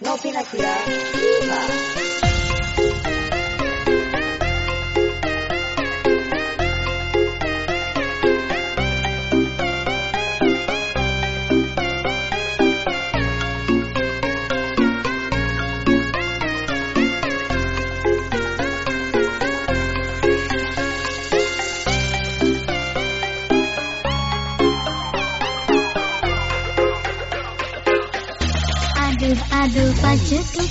Novinasia Lima. Aduh, aduh, Padu pajatu